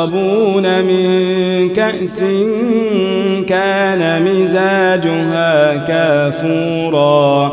يشربون من كأس كان مزاجها كافورا.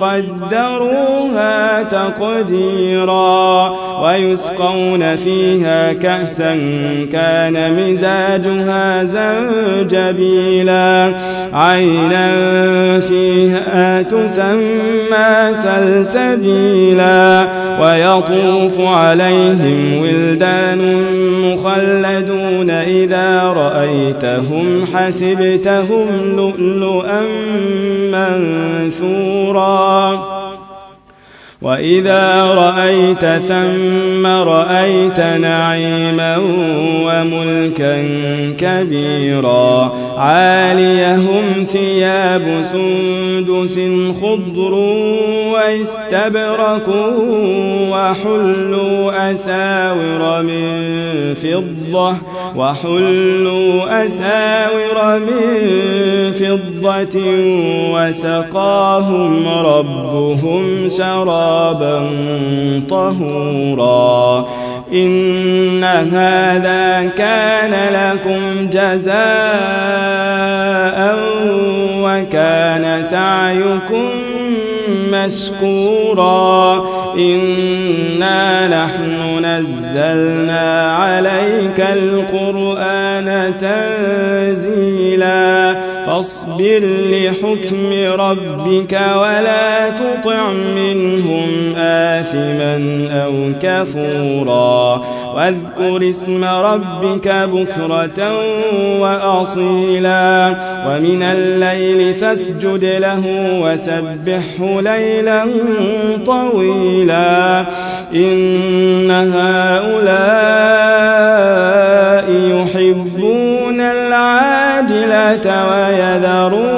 قدروها تقديرا ويسقون فيها كأسا كان مزاجها زنجبيلا عينا فيها تسمى سلسبيلا ويطوف عليهم ولدان مخلدون إذا رأيتهم حسبتهم لؤلؤا منثورا وإذا رأيت ثم رأيت نعيما وملكا كبيرا عاليهم ثياب سندس خضر واستبرق وحلوا أساور من فضة وحلوا أساور من فضة وسقاهم ربهم شرابا طهورا. إن هذا كان لكم جزاء وكان سعيكم مشكورا. إنا نحن نزلنا عليك القرآن تنزيلا. فاصبر لحكم ربك ولا تطع أو كفورا. واذكر اسم ربك بكرة وأصيلا. ومن الليل فاسجد له وسبحه ليلا طويلا. إن هؤلاء يحبون العاجلة ويذرون